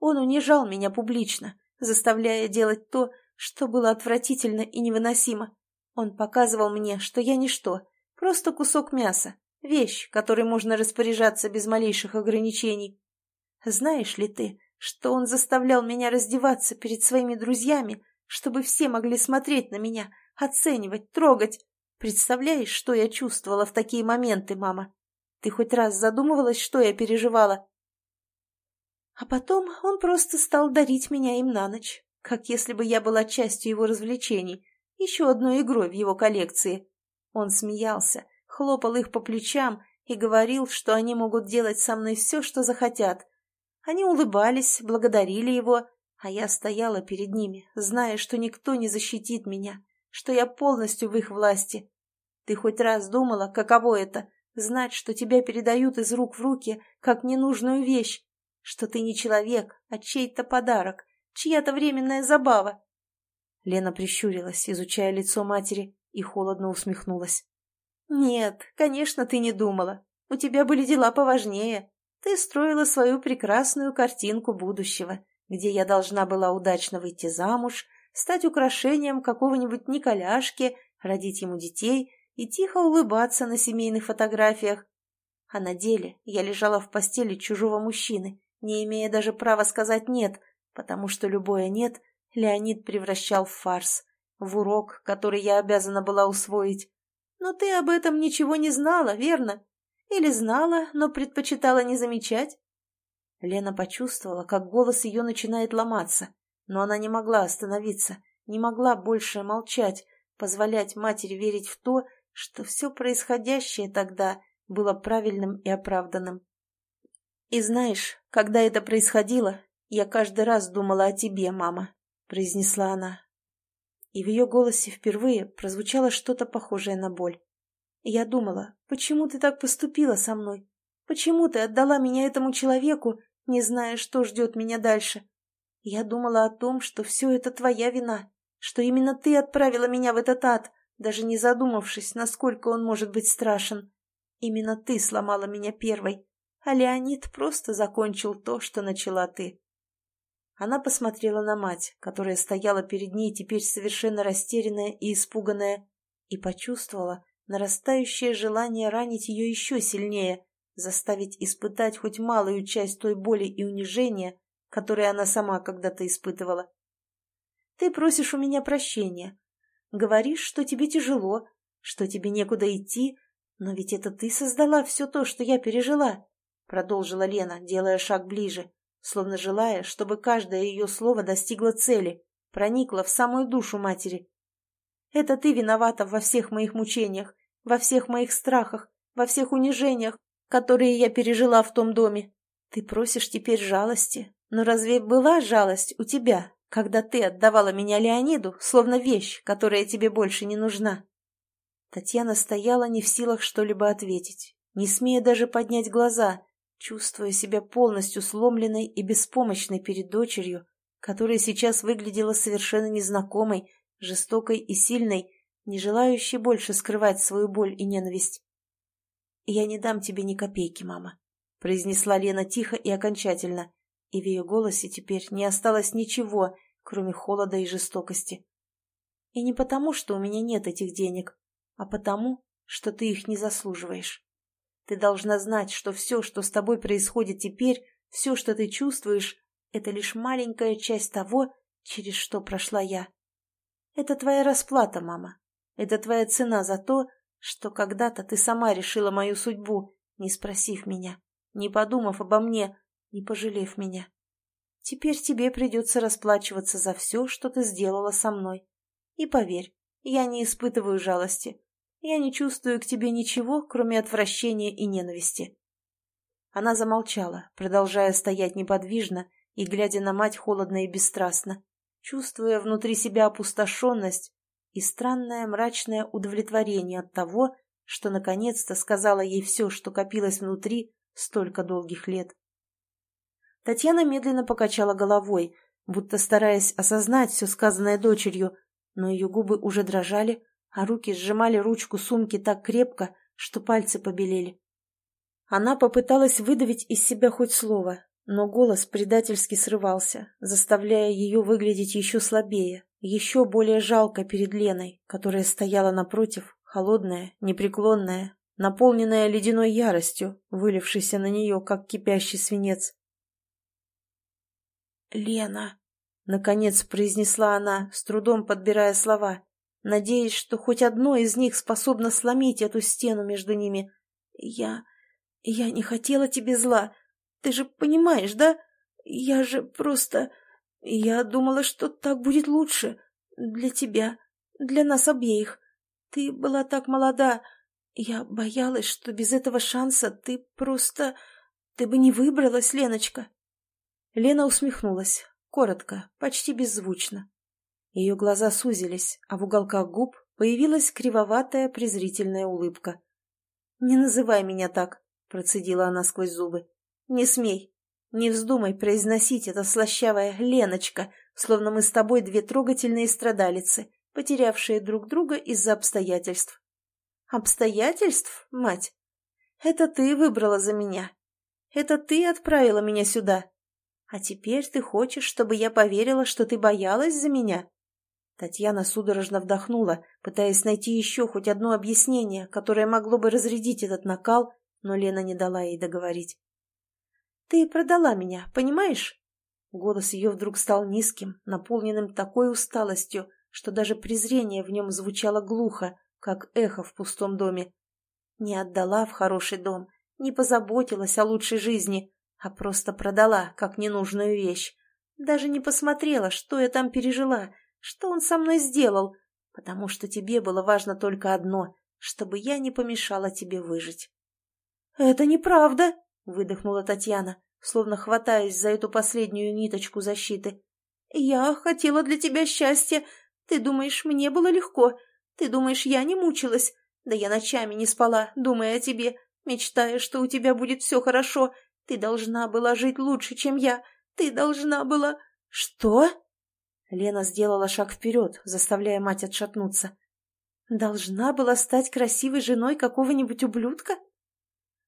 «Он унижал меня публично, заставляя делать то, что было отвратительно и невыносимо. Он показывал мне, что я ничто, просто кусок мяса, вещь, которой можно распоряжаться без малейших ограничений. Знаешь ли ты, что он заставлял меня раздеваться перед своими друзьями, чтобы все могли смотреть на меня, оценивать, трогать? Представляешь, что я чувствовала в такие моменты, мама? Ты хоть раз задумывалась, что я переживала? А потом он просто стал дарить меня им на ночь, как если бы я была частью его развлечений, еще одной игрой в его коллекции. Он смеялся, хлопал их по плечам и говорил, что они могут делать со мной все, что захотят. Они улыбались, благодарили его, а я стояла перед ними, зная, что никто не защитит меня, что я полностью в их власти. Ты хоть раз думала, каково это — знать, что тебя передают из рук в руки, как ненужную вещь, что ты не человек, а чей-то подарок, чья-то временная забава. Лена прищурилась, изучая лицо матери, и холодно усмехнулась. «Нет, конечно, ты не думала. У тебя были дела поважнее. Ты строила свою прекрасную картинку будущего, где я должна была удачно выйти замуж, стать украшением какого-нибудь Николяшки, родить ему детей и тихо улыбаться на семейных фотографиях. А на деле я лежала в постели чужого мужчины, не имея даже права сказать «нет», потому что любое «нет» Леонид превращал в фарс, в урок, который я обязана была усвоить. Но ты об этом ничего не знала, верно? Или знала, но предпочитала не замечать? Лена почувствовала, как голос ее начинает ломаться, но она не могла остановиться, не могла больше молчать, позволять матери верить в то, что все происходящее тогда было правильным и оправданным. «И знаешь, когда это происходило, я каждый раз думала о тебе, мама», — произнесла она. И в ее голосе впервые прозвучало что-то похожее на боль. «Я думала, почему ты так поступила со мной? Почему ты отдала меня этому человеку, не зная, что ждет меня дальше? Я думала о том, что все это твоя вина, что именно ты отправила меня в этот ад, даже не задумавшись, насколько он может быть страшен. Именно ты сломала меня первой, а Леонид просто закончил то, что начала ты. Она посмотрела на мать, которая стояла перед ней теперь совершенно растерянная и испуганная, и почувствовала нарастающее желание ранить ее еще сильнее, заставить испытать хоть малую часть той боли и унижения, которые она сама когда-то испытывала. «Ты просишь у меня прощения. Говоришь, что тебе тяжело, что тебе некуда идти, но ведь это ты создала все то, что я пережила», — продолжила Лена, делая шаг ближе, словно желая, чтобы каждое ее слово достигло цели, проникло в самую душу матери. «Это ты виновата во всех моих мучениях, во всех моих страхах, во всех унижениях, которые я пережила в том доме. Ты просишь теперь жалости, но разве была жалость у тебя, когда ты отдавала меня Леониду, словно вещь, которая тебе больше не нужна?» Татьяна стояла не в силах что-либо ответить, не смея даже поднять глаза, чувствуя себя полностью сломленной и беспомощной перед дочерью, которая сейчас выглядела совершенно незнакомой, жестокой и сильной, не желающей больше скрывать свою боль и ненависть. «Я не дам тебе ни копейки, мама», — произнесла Лена тихо и окончательно, и в ее голосе теперь не осталось ничего, кроме холода и жестокости. «И не потому, что у меня нет этих денег, а потому, что ты их не заслуживаешь». Ты должна знать, что все, что с тобой происходит теперь, все, что ты чувствуешь, это лишь маленькая часть того, через что прошла я. Это твоя расплата, мама. Это твоя цена за то, что когда-то ты сама решила мою судьбу, не спросив меня, не подумав обо мне, не пожалев меня. Теперь тебе придется расплачиваться за все, что ты сделала со мной. И поверь, я не испытываю жалости. Я не чувствую к тебе ничего, кроме отвращения и ненависти». Она замолчала, продолжая стоять неподвижно и глядя на мать холодно и бесстрастно, чувствуя внутри себя опустошенность и странное мрачное удовлетворение от того, что наконец-то сказала ей все, что копилось внутри столько долгих лет. Татьяна медленно покачала головой, будто стараясь осознать все сказанное дочерью, но ее губы уже дрожали, а руки сжимали ручку сумки так крепко, что пальцы побелели. Она попыталась выдавить из себя хоть слово, но голос предательски срывался, заставляя ее выглядеть еще слабее, еще более жалко перед Леной, которая стояла напротив, холодная, непреклонная, наполненная ледяной яростью, вылившейся на нее, как кипящий свинец. «Лена!» — наконец произнесла она, с трудом подбирая слова надеясь, что хоть одно из них способно сломить эту стену между ними. «Я... я не хотела тебе зла. Ты же понимаешь, да? Я же просто... Я думала, что так будет лучше. Для тебя, для нас обеих. Ты была так молода. Я боялась, что без этого шанса ты просто... Ты бы не выбралась, Леночка». Лена усмехнулась, коротко, почти беззвучно. Ее глаза сузились, а в уголках губ появилась кривоватая презрительная улыбка. «Не называй меня так», — процедила она сквозь зубы. «Не смей. Не вздумай произносить это слащавое «Леночка», словно мы с тобой две трогательные страдалицы, потерявшие друг друга из-за обстоятельств». «Обстоятельств, мать? Это ты выбрала за меня. Это ты отправила меня сюда. А теперь ты хочешь, чтобы я поверила, что ты боялась за меня?» Татьяна судорожно вдохнула, пытаясь найти еще хоть одно объяснение, которое могло бы разрядить этот накал, но Лена не дала ей договорить. «Ты продала меня, понимаешь?» Голос ее вдруг стал низким, наполненным такой усталостью, что даже презрение в нем звучало глухо, как эхо в пустом доме. Не отдала в хороший дом, не позаботилась о лучшей жизни, а просто продала, как ненужную вещь. Даже не посмотрела, что я там пережила, что он со мной сделал, потому что тебе было важно только одно, чтобы я не помешала тебе выжить. — Это неправда, — выдохнула Татьяна, словно хватаясь за эту последнюю ниточку защиты. — Я хотела для тебя счастья. Ты думаешь, мне было легко? Ты думаешь, я не мучилась? Да я ночами не спала, думая о тебе, мечтая, что у тебя будет все хорошо. Ты должна была жить лучше, чем я. Ты должна была... — Что? Лена сделала шаг вперед, заставляя мать отшатнуться. Должна была стать красивой женой какого-нибудь ублюдка?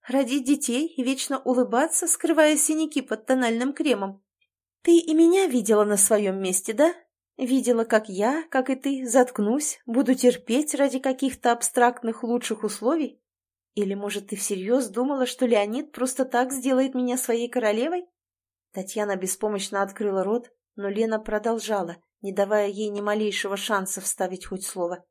Родить детей и вечно улыбаться, скрывая синяки под тональным кремом? «Ты и меня видела на своем месте, да? Видела, как я, как и ты, заткнусь, буду терпеть ради каких-то абстрактных лучших условий? Или, может, ты всерьез думала, что Леонид просто так сделает меня своей королевой?» Татьяна беспомощно открыла рот, но Лена продолжала, не давая ей ни малейшего шанса вставить хоть слово.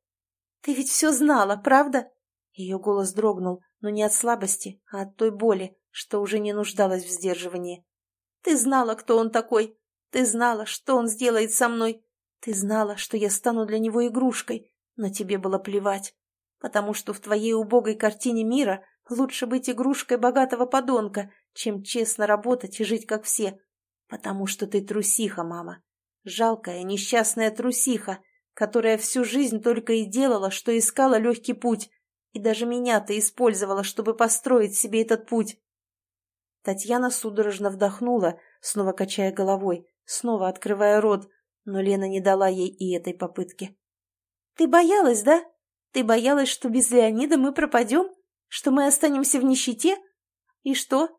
«Ты ведь все знала, правда?» Ее голос дрогнул, но не от слабости, а от той боли, что уже не нуждалась в сдерживании. «Ты знала, кто он такой. Ты знала, что он сделает со мной. Ты знала, что я стану для него игрушкой, но тебе было плевать, потому что в твоей убогой картине мира лучше быть игрушкой богатого подонка, чем честно работать и жить как все. Потому что ты трусиха, мама. Жалкая, несчастная трусиха, которая всю жизнь только и делала, что искала легкий путь, и даже меня ты использовала, чтобы построить себе этот путь. Татьяна судорожно вдохнула, снова качая головой, снова открывая рот, но Лена не дала ей и этой попытки. «Ты боялась, да? Ты боялась, что без Леонида мы пропадем? Что мы останемся в нищете? И что?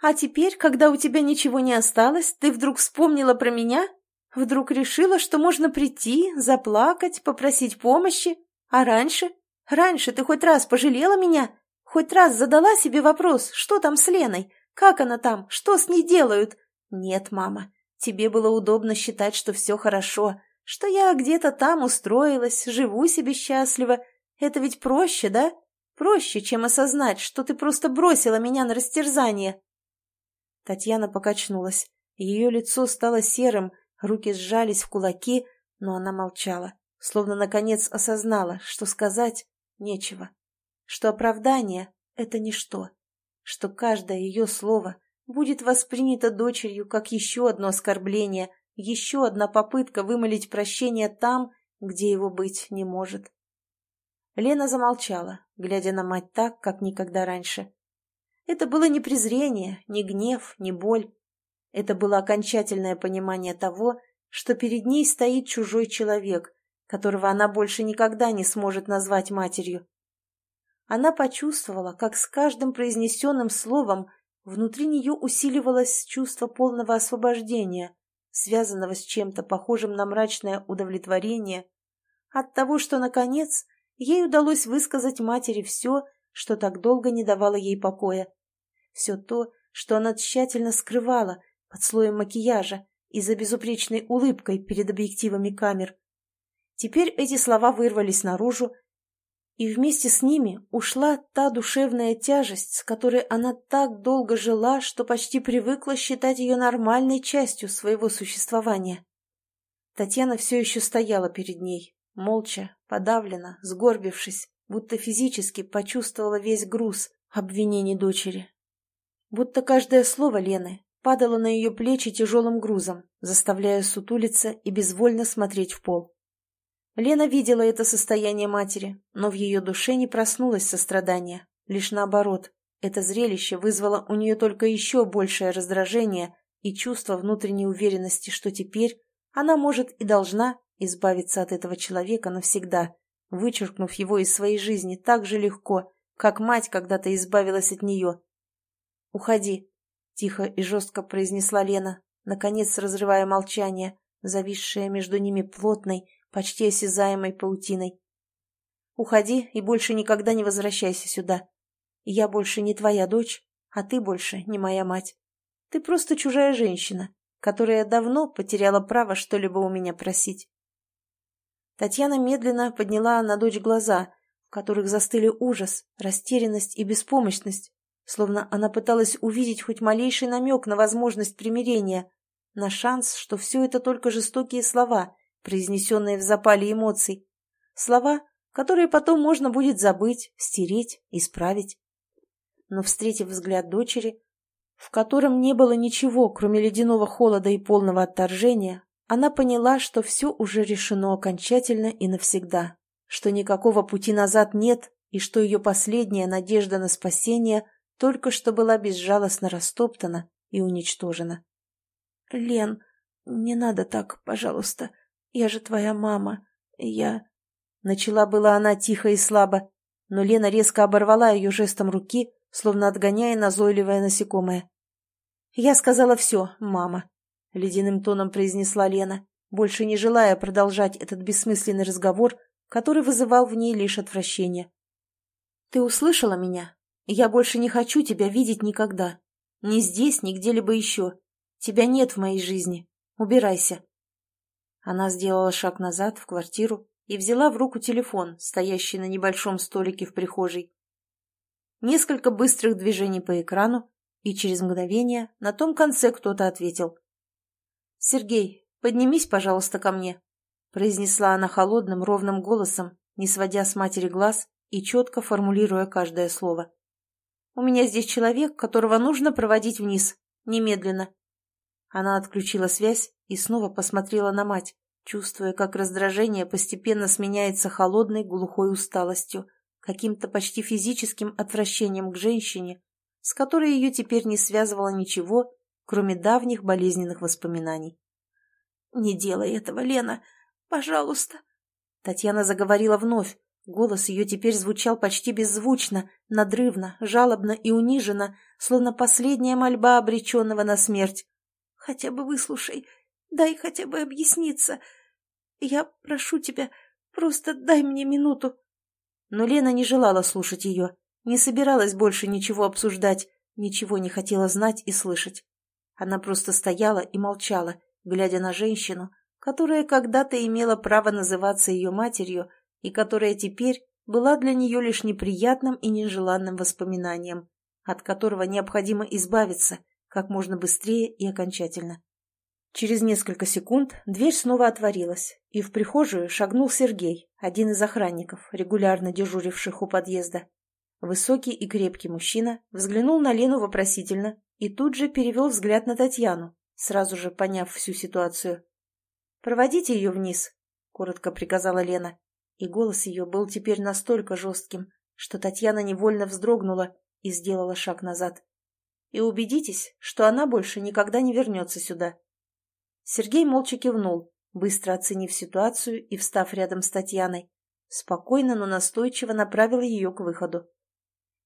А теперь, когда у тебя ничего не осталось, ты вдруг вспомнила про меня? Вдруг решила, что можно прийти, заплакать, попросить помощи? А раньше? Раньше ты хоть раз пожалела меня? Хоть раз задала себе вопрос, что там с Леной? Как она там? Что с ней делают? Нет, мама, тебе было удобно считать, что все хорошо, что я где-то там устроилась, живу себе счастливо. Это ведь проще, да? Проще, чем осознать, что ты просто бросила меня на растерзание. Татьяна покачнулась. Ее лицо стало серым, руки сжались в кулаки, но она молчала, словно наконец осознала, что сказать нечего, что оправдание — это ничто, что каждое ее слово будет воспринято дочерью как еще одно оскорбление, еще одна попытка вымолить прощение там, где его быть не может. Лена замолчала, глядя на мать так, как никогда раньше. Это было не презрение, не гнев, не боль. Это было окончательное понимание того, что перед ней стоит чужой человек, которого она больше никогда не сможет назвать матерью. Она почувствовала, как с каждым произнесенным словом внутри нее усиливалось чувство полного освобождения, связанного с чем-то похожим на мрачное удовлетворение от того, что, наконец, ей удалось высказать матери все, что так долго не давало ей покоя. Все то, что она тщательно скрывала под слоем макияжа и за безупречной улыбкой перед объективами камер. Теперь эти слова вырвались наружу, и вместе с ними ушла та душевная тяжесть, с которой она так долго жила, что почти привыкла считать ее нормальной частью своего существования. Татьяна все еще стояла перед ней, молча, подавлена, сгорбившись, будто физически почувствовала весь груз обвинений дочери. Будто каждое слово Лены падало на ее плечи тяжелым грузом, заставляя сутулиться и безвольно смотреть в пол. Лена видела это состояние матери, но в ее душе не проснулось сострадание, лишь наоборот. Это зрелище вызвало у нее только еще большее раздражение и чувство внутренней уверенности, что теперь она может и должна избавиться от этого человека навсегда, вычеркнув его из своей жизни так же легко, как мать когда-то избавилась от нее. «Уходи», — тихо и жестко произнесла Лена, наконец разрывая молчание, зависшее между ними плотной, почти осязаемой паутиной. «Уходи и больше никогда не возвращайся сюда. Я больше не твоя дочь, а ты больше не моя мать. Ты просто чужая женщина, которая давно потеряла право что-либо у меня просить». Татьяна медленно подняла на дочь глаза, в которых застыли ужас, растерянность и беспомощность, словно она пыталась увидеть хоть малейший намек на возможность примирения, на шанс, что все это только жестокие слова, произнесенные в запале эмоций. Слова, которые потом можно будет забыть, стереть, исправить. Но, встретив взгляд дочери, в котором не было ничего, кроме ледяного холода и полного отторжения, она поняла, что все уже решено окончательно и навсегда, что никакого пути назад нет и что ее последняя надежда на спасение только что была безжалостно растоптана и уничтожена. — Лен, не надо так, пожалуйста, «Я же твоя мама. Я...» Начала была она тихо и слабо, но Лена резко оборвала ее жестом руки, словно отгоняя назойливое насекомое. «Я сказала все, мама». ледяным тоном произнесла Лена, больше не желая продолжать этот бессмысленный разговор, который вызывал в ней лишь отвращение. «Ты услышала меня? Я больше не хочу тебя видеть никогда. Ни здесь, ни где-либо еще. Тебя нет в моей жизни. Убирайся». Она сделала шаг назад в квартиру и взяла в руку телефон, стоящий на небольшом столике в прихожей. Несколько быстрых движений по экрану, и через мгновение на том конце кто-то ответил. «Сергей, поднимись, пожалуйста, ко мне», — произнесла она холодным, ровным голосом, не сводя с матери глаз и четко формулируя каждое слово. «У меня здесь человек, которого нужно проводить вниз. Немедленно». Она отключила связь и снова посмотрела на мать, чувствуя, как раздражение постепенно сменяется холодной, глухой усталостью, каким-то почти физическим отвращением к женщине, с которой ее теперь не связывало ничего, кроме давних болезненных воспоминаний. «Не делай этого, Лена! Пожалуйста!» Татьяна заговорила вновь. Голос ее теперь звучал почти беззвучно, надрывно, жалобно и униженно, словно последняя мольба обреченного на смерть. «Хотя бы выслушай, дай хотя бы объясниться. Я прошу тебя, просто дай мне минуту». Но Лена не желала слушать ее, не собиралась больше ничего обсуждать, ничего не хотела знать и слышать. Она просто стояла и молчала, глядя на женщину, которая когда-то имела право называться ее матерью и которая теперь была для нее лишь неприятным и нежеланным воспоминанием, от которого необходимо избавиться как можно быстрее и окончательно. Через несколько секунд дверь снова отворилась, и в прихожую шагнул Сергей, один из охранников, регулярно дежуривших у подъезда. Высокий и крепкий мужчина взглянул на Лену вопросительно и тут же перевел взгляд на Татьяну, сразу же поняв всю ситуацию. «Проводите ее вниз», — коротко приказала Лена, и голос ее был теперь настолько жестким, что Татьяна невольно вздрогнула и сделала шаг назад. «И убедитесь, что она больше никогда не вернется сюда». Сергей молча кивнул, быстро оценив ситуацию и встав рядом с Татьяной. Спокойно, но настойчиво направил ее к выходу.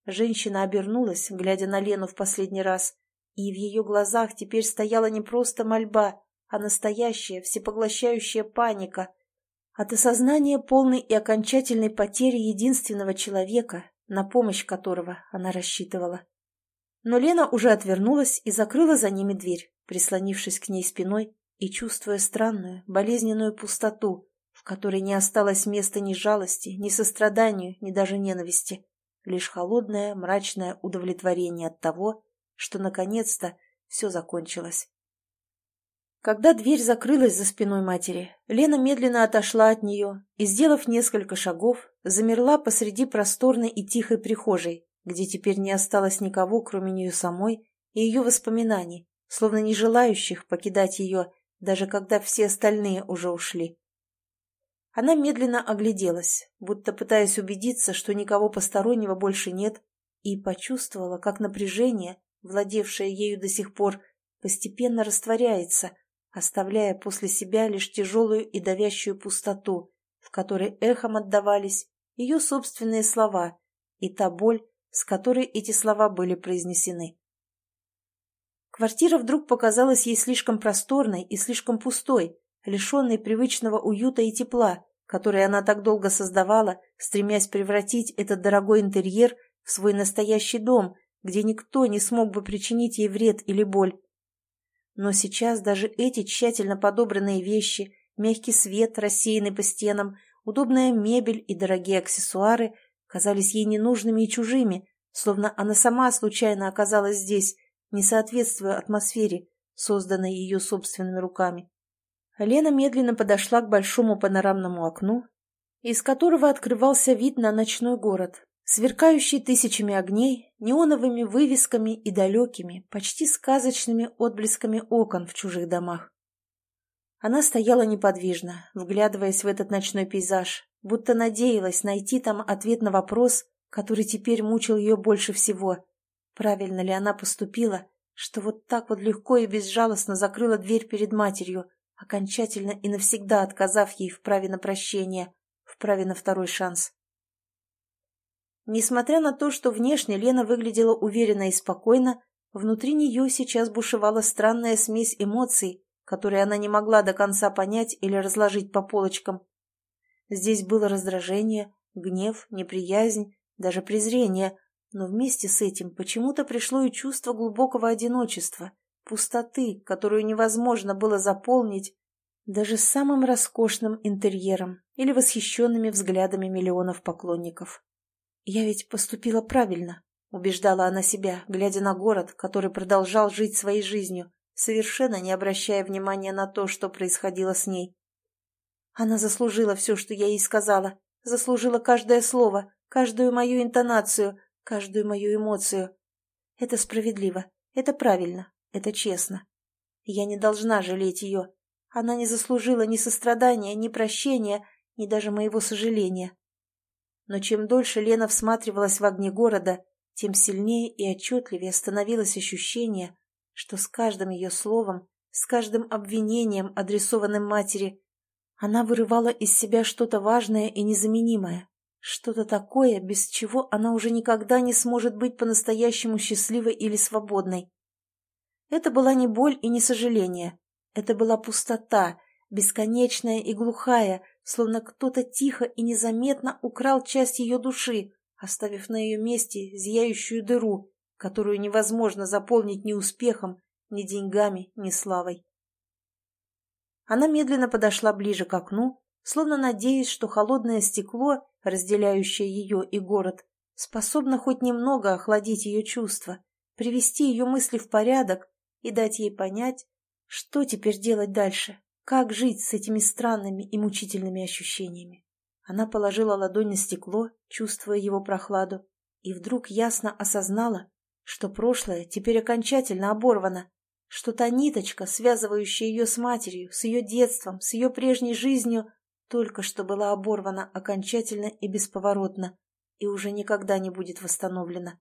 Женщина обернулась, глядя на Лену в последний раз, и в ее глазах теперь стояла не просто мольба, а настоящая, всепоглощающая паника от осознания полной и окончательной потери единственного человека, на помощь которого она рассчитывала. Но Лена уже отвернулась и закрыла за ними дверь, прислонившись к ней спиной и чувствуя странную, болезненную пустоту, в которой не осталось места ни жалости, ни состраданию, ни даже ненависти, лишь холодное, мрачное удовлетворение от того, что наконец-то все закончилось. Когда дверь закрылась за спиной матери, Лена медленно отошла от нее и, сделав несколько шагов, замерла посреди просторной и тихой прихожей, где теперь не осталось никого, кроме нее самой и ее воспоминаний, словно не желающих покидать ее даже когда все остальные уже ушли. Она медленно огляделась, будто пытаясь убедиться, что никого постороннего больше нет, и почувствовала, как напряжение, владевшее ею до сих пор, постепенно растворяется, оставляя после себя лишь тяжелую и давящую пустоту, в которой эхом отдавались ее собственные слова и та боль, с которой эти слова были произнесены. Квартира вдруг показалась ей слишком просторной и слишком пустой, лишенной привычного уюта и тепла, который она так долго создавала, стремясь превратить этот дорогой интерьер в свой настоящий дом, где никто не смог бы причинить ей вред или боль. Но сейчас даже эти тщательно подобранные вещи, мягкий свет, рассеянный по стенам, удобная мебель и дорогие аксессуары казались ей ненужными и чужими, словно она сама случайно оказалась здесь, не соответствуя атмосфере, созданной ее собственными руками. Лена медленно подошла к большому панорамному окну, из которого открывался вид на ночной город, сверкающий тысячами огней, неоновыми вывесками и далекими, почти сказочными отблесками окон в чужих домах. Она стояла неподвижно, вглядываясь в этот ночной пейзаж, будто надеялась найти там ответ на вопрос, который теперь мучил ее больше всего Правильно ли она поступила, что вот так вот легко и безжалостно закрыла дверь перед матерью, окончательно и навсегда отказав ей в праве на прощение, в праве на второй шанс? Несмотря на то, что внешне Лена выглядела уверенно и спокойно, внутри нее сейчас бушевала странная смесь эмоций, которые она не могла до конца понять или разложить по полочкам. Здесь было раздражение, гнев, неприязнь, даже презрение, но вместе с этим почему-то пришло и чувство глубокого одиночества, пустоты, которую невозможно было заполнить даже самым роскошным интерьером или восхищенными взглядами миллионов поклонников. «Я ведь поступила правильно», — убеждала она себя, глядя на город, который продолжал жить своей жизнью, совершенно не обращая внимания на то, что происходило с ней. Она заслужила все, что я ей сказала, заслужила каждое слово, каждую мою интонацию, каждую мою эмоцию. Это справедливо, это правильно, это честно. Я не должна жалеть ее, она не заслужила ни сострадания, ни прощения, ни даже моего сожаления. Но чем дольше Лена всматривалась в огни города, тем сильнее и отчетливее становилось ощущение, что с каждым ее словом, с каждым обвинением, адресованным матери, она вырывала из себя что-то важное и незаменимое, что-то такое, без чего она уже никогда не сможет быть по-настоящему счастливой или свободной. Это была не боль и не сожаление, это была пустота, бесконечная и глухая, словно кто-то тихо и незаметно украл часть ее души, оставив на ее месте зияющую дыру, которую невозможно заполнить ни успехом, ни деньгами, ни славой. Она медленно подошла ближе к окну, словно надеясь, что холодное стекло, разделяющее ее и город, способно хоть немного охладить ее чувства, привести ее мысли в порядок и дать ей понять, что теперь делать дальше? Как жить с этими странными и мучительными ощущениями? Она положила ладонь на стекло, чувствуя его прохладу, и вдруг ясно осознала, что прошлое теперь окончательно оборвано, что та ниточка, связывающая ее с матерью, с ее детством, с ее прежней жизнью, только что была оборвана окончательно и бесповоротно, и уже никогда не будет восстановлена.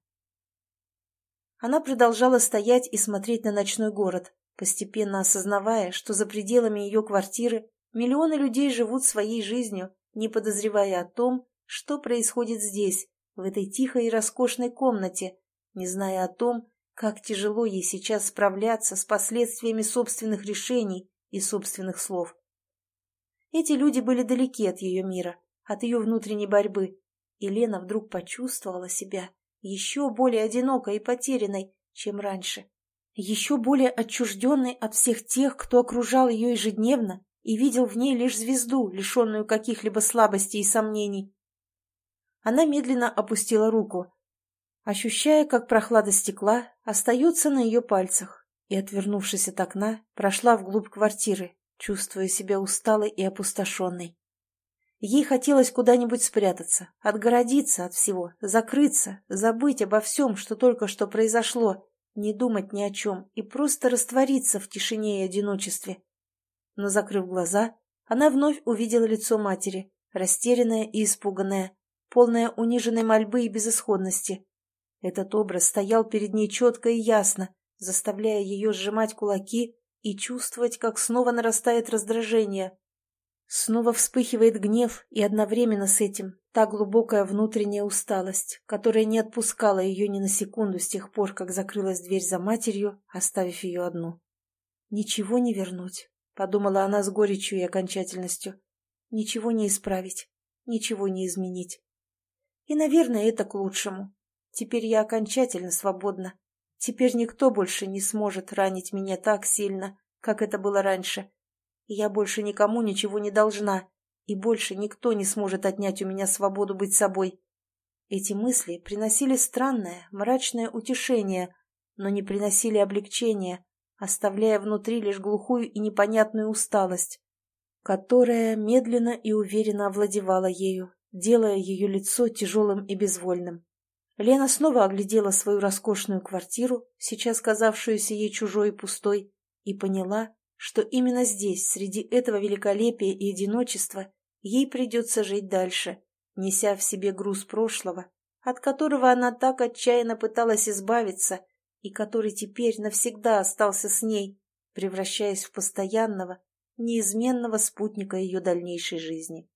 Она продолжала стоять и смотреть на ночной город, постепенно осознавая, что за пределами ее квартиры миллионы людей живут своей жизнью, не подозревая о том, что происходит здесь, в этой тихой и роскошной комнате, не зная о том, как тяжело ей сейчас справляться с последствиями собственных решений и собственных слов. Эти люди были далеки от ее мира, от ее внутренней борьбы, и Лена вдруг почувствовала себя еще более одинокой и потерянной, чем раньше еще более отчужденной от всех тех, кто окружал ее ежедневно и видел в ней лишь звезду, лишенную каких-либо слабостей и сомнений. Она медленно опустила руку, ощущая, как прохлада стекла остается на ее пальцах, и, отвернувшись от окна, прошла вглубь квартиры, чувствуя себя усталой и опустошенной. Ей хотелось куда-нибудь спрятаться, отгородиться от всего, закрыться, забыть обо всем, что только что произошло, не думать ни о чем и просто раствориться в тишине и одиночестве. Но, закрыв глаза, она вновь увидела лицо матери, растерянное и испуганное, полное униженной мольбы и безысходности. Этот образ стоял перед ней четко и ясно, заставляя ее сжимать кулаки и чувствовать, как снова нарастает раздражение, Снова вспыхивает гнев, и одновременно с этим та глубокая внутренняя усталость, которая не отпускала ее ни на секунду с тех пор, как закрылась дверь за матерью, оставив ее одну. «Ничего не вернуть», — подумала она с горечью и окончательностью. «Ничего не исправить, ничего не изменить. И, наверное, это к лучшему. Теперь я окончательно свободна. Теперь никто больше не сможет ранить меня так сильно, как это было раньше» я больше никому ничего не должна, и больше никто не сможет отнять у меня свободу быть собой. Эти мысли приносили странное, мрачное утешение, но не приносили облегчения, оставляя внутри лишь глухую и непонятную усталость, которая медленно и уверенно овладевала ею, делая ее лицо тяжелым и безвольным. Лена снова оглядела свою роскошную квартиру, сейчас казавшуюся ей чужой и пустой, и поняла, что именно здесь, среди этого великолепия и одиночества, ей придется жить дальше, неся в себе груз прошлого, от которого она так отчаянно пыталась избавиться и который теперь навсегда остался с ней, превращаясь в постоянного, неизменного спутника ее дальнейшей жизни.